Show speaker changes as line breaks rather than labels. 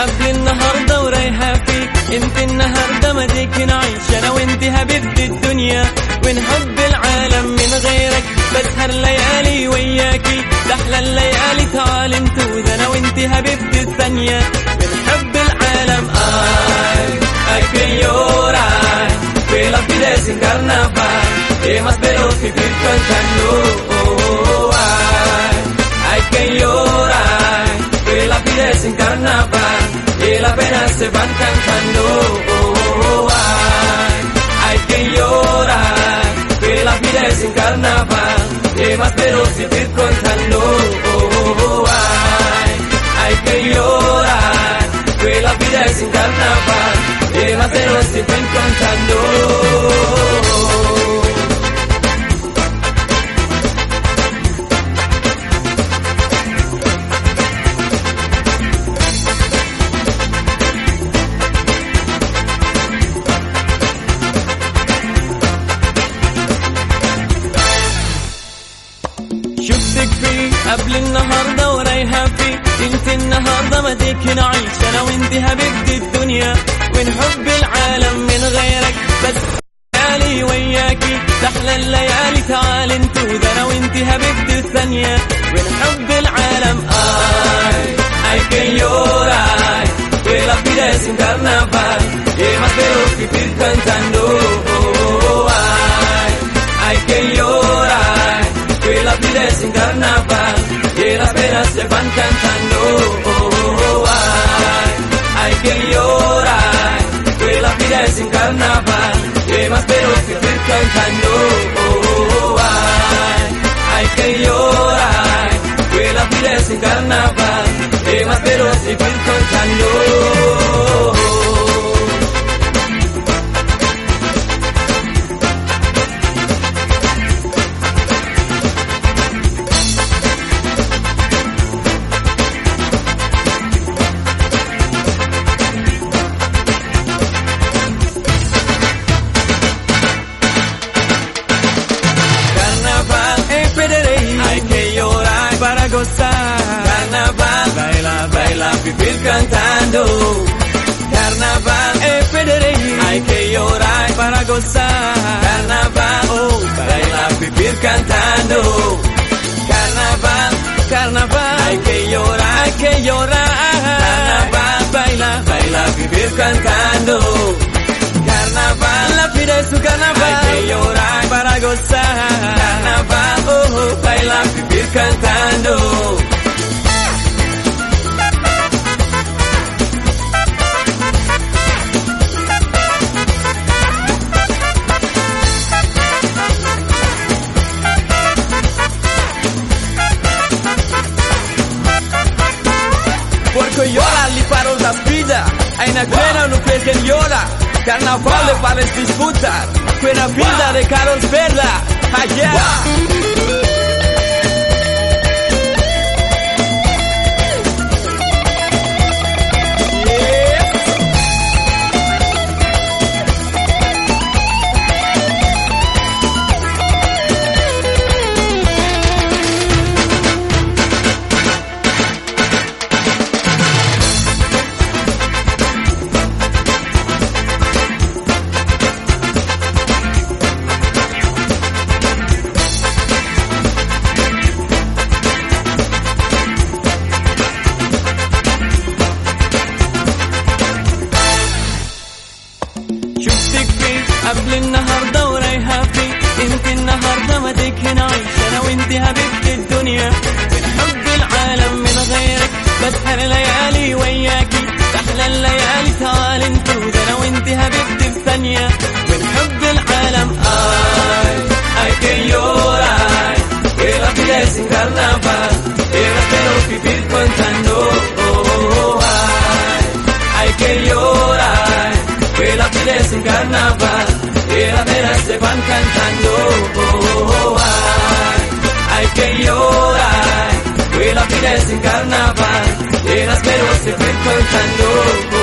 قبل النهاردة ورايحة فيك انت النهاردة مديك نعيش. أنا وانت حبيبة الدنيا. ونحب العالم من غيرك. بسهر ليالي وياكي. ده الليالي تعالي انتو أنا وانت حبيبة الثانية. بنحب العالم. آي ay que llorar, que la vida es un اي que más veloz que. Las penas se van cantando. Oh, ay, hay que llorar que la vida es un carnaval veloz vivir cantando oh, ay, hay que llorar que la vida es un carnaval y más veloz vivir حبيبة الثانية ونحب العالم ay hay que llorar que la vida es un carnaval y más veloz vivir cantando oh, ay hay que llorar que la vida es un carnaval y las penas se van cantando oh, ay hay que llorar que la vida es un carnaval y más veloz vivir cantando es un carnaval y más veloz vivir gozar. Carnaval, baila, baila, vivir cantando. Carnaval en Pederey hay que llorar para gozar. Carnaval, oh, baila, vivir cantando. Carnaval, carnaval, hay que llorar, hay que llorar. Carnaval, baila, baila, vivir cantando. Carnaval, la vida es un carnaval. Hay que llorar para gozar. Carnaval, oh, oh, baila, vivir cantando. Iola li farò da sfida Ai una quena non perché iola Carnavale pare disputa. Quena fida de caro sperla Ah yeah قبل النهارده ورايحة فيه انت النهارده ما ديك نعيش أنا وانت حبيبة الدنيا. بنحب العالم من غيرك. بسهر ليالي وياكي. تحلى الليالي تعال انتوذ أنا وانت حبيبة الثانية. بنحب العالم. Hay que llorar que la vida es un carnaval las quiero vivir cantando oh, ay hay que llorar que la vida es un y las se van cantando. Oh, ay hay que llorar que la vida es un carnaval y las se van cantando